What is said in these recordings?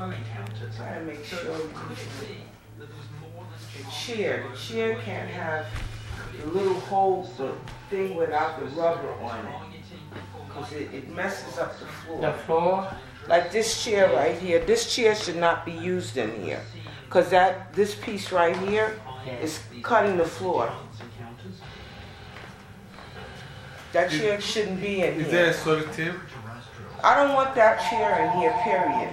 Try to make sure the chair. The chair can't have the little holes, the thing without the rubber on it. Because it, it messes up the floor. The floor? Like this chair right here. This chair should not be used in here. Because that this piece right here is cutting the floor. That chair shouldn't be in Is here. there a solid tip? I don't want that chair in here, period.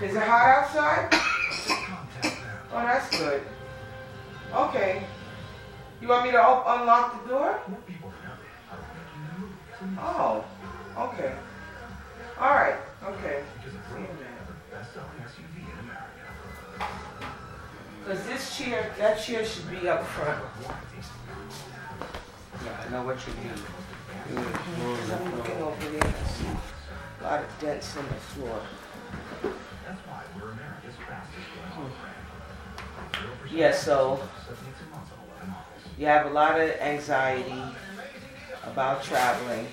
Is it hot outside? oh, that's good. Okay. You want me to op unlock the door? Oh, okay. All right, okay. Because this chair, that chair should be up front. Yeah, I know what you mean. I'm looking over there and see a lot of dents in the floor. Hmm. Yeah, so you have a lot of anxiety about traveling.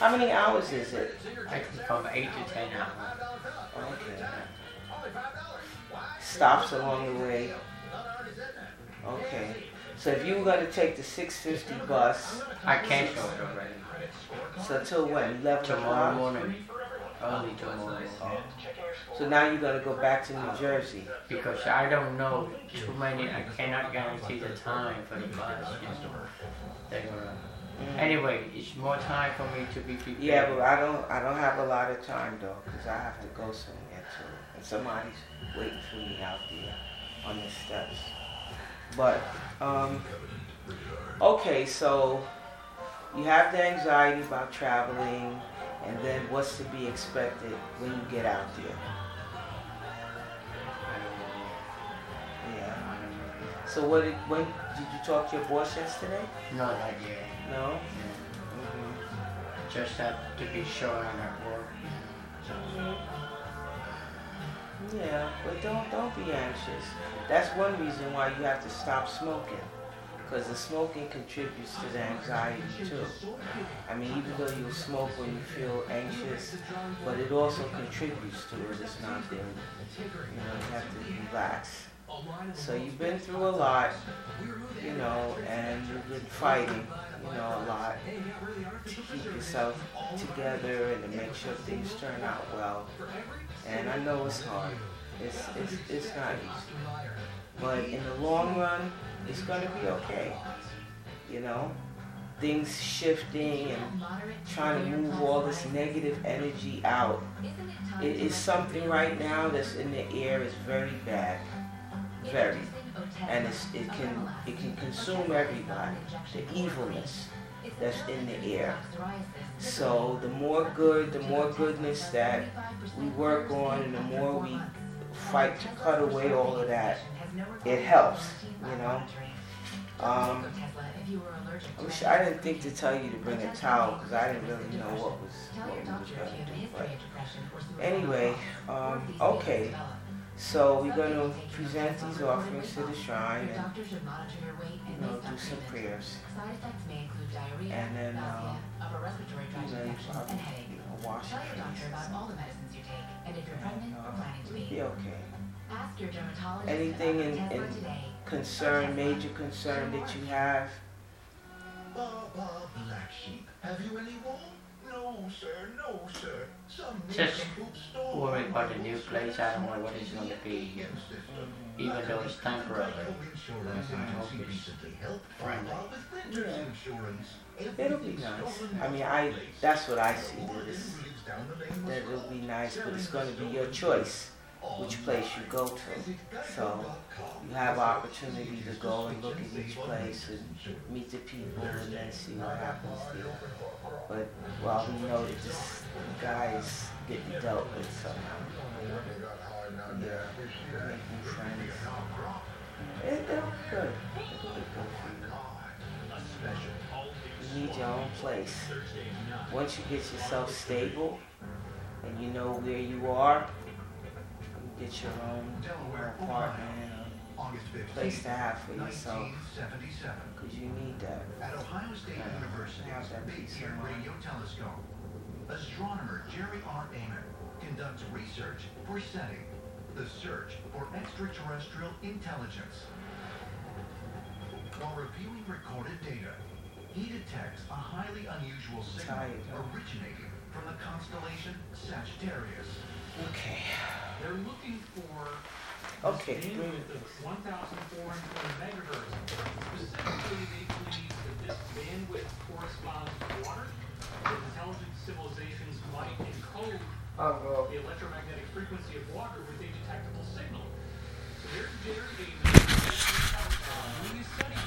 How many hours is it? I think from 8 to 10 hours. Okay. Stops along the way. Okay. So if you were going to take the 650 bus. I canceled already. So till when? 11 Tomorrow morning. Early tomorrow. So now you're going to go back to New Jersey? Because I don't know too many, I cannot guarantee the time for the bus. They're gonna. Mm. Anyway, it's more time for me to be prepared. Yeah, but I don't. I don't have a lot of time though, because I have to go somewhere too, and somebody's waiting for me out there on the steps. But um, okay, so you have the anxiety about traveling, and then what's to be expected when you get out there? Yeah. So what? Did, when did you talk to your boss yesterday? No, not yet. No. Mm. Hmm. Just have to be sure I'm at work. Yeah, but don't don't be anxious. That's one reason why you have to stop smoking, because the smoking contributes to the anxiety too. I mean, even though you smoke when you feel anxious, but it also contributes to it. It's not there. You know, you have to relax. So you've been through a lot, you know, and you've been fighting, you know, a lot to keep yourself together and to make sure things turn out well. And I know it's hard. It's, it's, it's not easy. But in the long run, it's going to be okay. You know? Things shifting and trying to move all this negative energy out. It is something right now that's in the air is very bad. Very. And it can it can consume everybody. The evilness that's in the air. So the more good, the more goodness that we work on and the more we fight to cut away all of that, it helps, you know. Um, I wish I didn't think to tell you to bring a towel because I didn't really know what was what we was gonna do. But anyway, um, okay. So we're going to present these offerings to the shrine and you know do some prayers. And then um, know you probably you know, wash your face. And, uh, we'll be okay. Ask your dermatologist Anything in, in concern, major concern that you have? Black sheep, have you any wool? No, sir, no, sir. Some Just worry about the new place. I don't know what it's going to be. here. Even though it's temporary. I hope it's friendly. It'll be nice. I mean, I that's what I see. That, it's, that it'll be nice, but it's going to be your choice which place you go to. So you have opportunity to go and look at each place and meet the people and then see what happens there. But well, we know that this guy's getting dealt with somehow. Yeah, make new friends. It, it'll good. It'll be good for you. Need your own place. Once you get yourself stable and you know where you are, get your own apartment and um, a place to have for yourself. Because you need that. At Ohio State Yeah. University's Big Ear. Radio Telescope, astronomer Jerry R. Ehman conducts research for SETI, the search for extraterrestrial intelligence. While reviewing recorded data, he detects a highly unusual signal originating from the constellation Sagittarius. Okay. They're looking for okay. bandwidth of 1,420 megahertz. Specifically, they believe that this bandwidth corresponds to water, that intelligent civilizations might encode uh, well. the electromagnetic frequency of water with a detectable signal. So there's Jerry Davis doing